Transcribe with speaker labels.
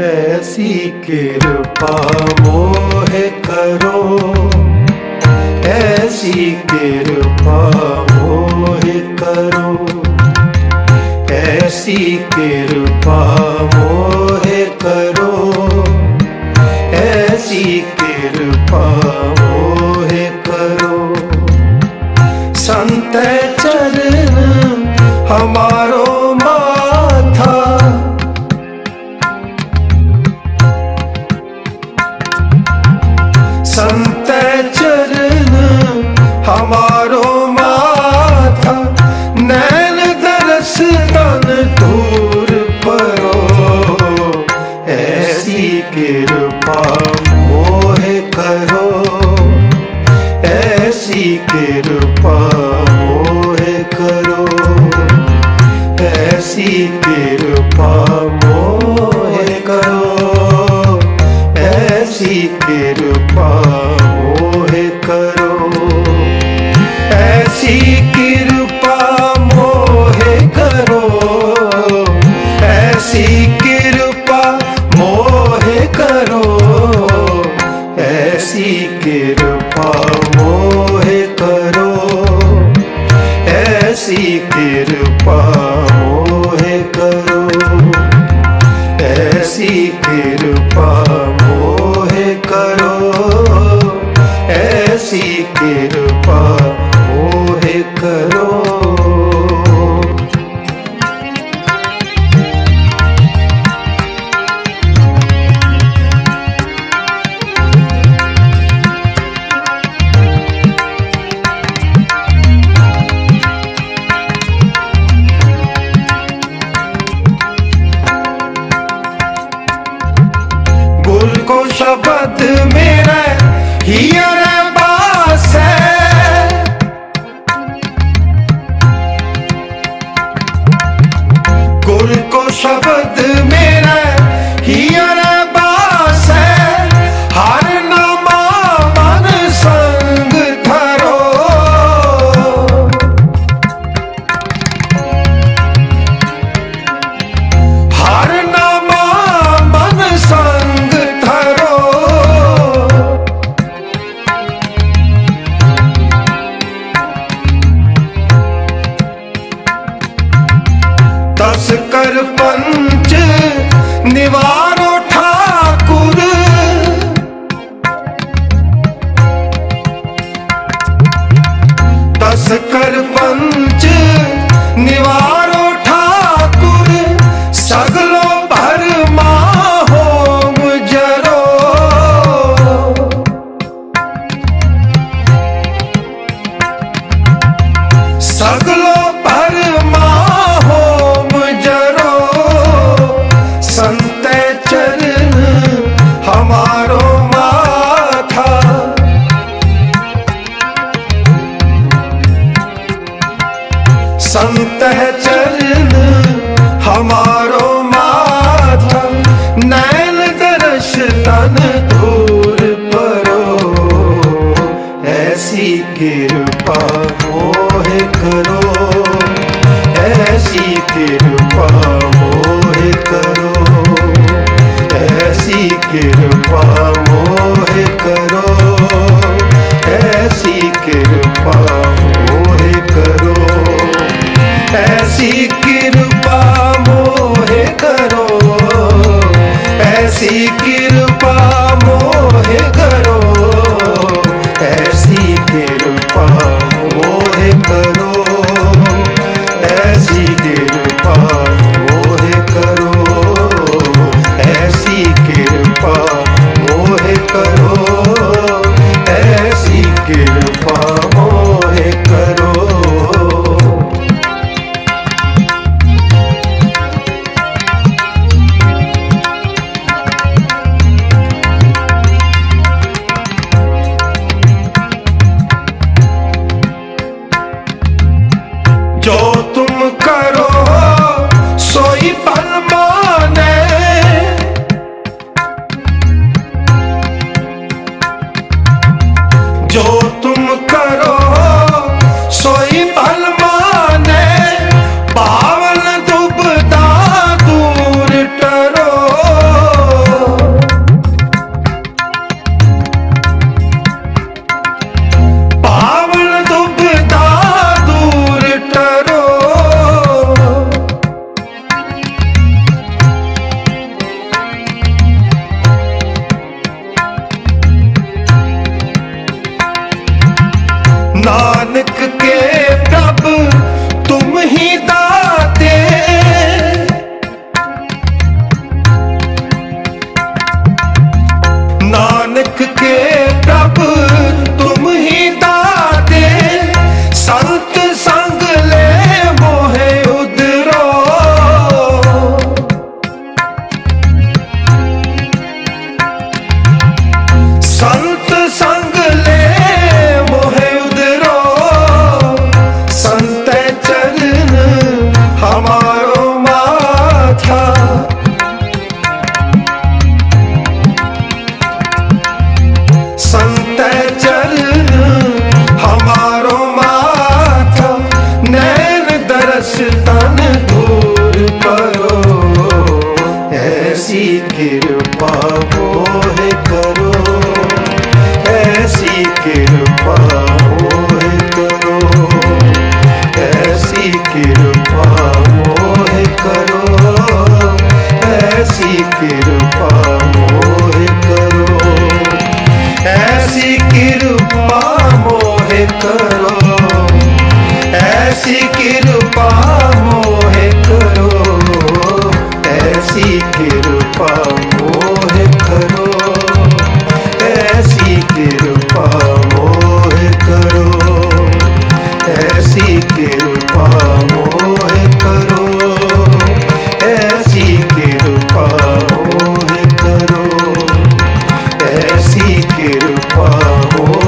Speaker 1: ऐसी कृपा मोह करो। ऐसी कृपा मोह करो। ऐसी कृपा मोह करो। ऐसी कृपा मोह करो। संत चरण हमारो कृपा मोह करो। ऐसी कृपा मोह करो। ऐसी कृपा मोह करो। ऐसी कृपा मोह करो। ऐसी कृपा मोह करो। ऐसी कृपा ਕਿਰਪਾ ਮੋਹਿ ਕਰੋ ਐਸੀ ਕਿਰਪਾ शब्द मेरा हियर बास है। गुर को शब्द मेरा सरपंच निवारो संत है चरण, हमारो माथा नैन दर्श तन दूर परो। ऐसी कृपा मोह करो। ऐसी कृपा मोह करो। ऐसी कृपा मोह करो। ਨਾਨਕ ਕੇ ऐसी कृपा मोह करो ऐसी कृपा मोह करो ऐसी कृपा oh.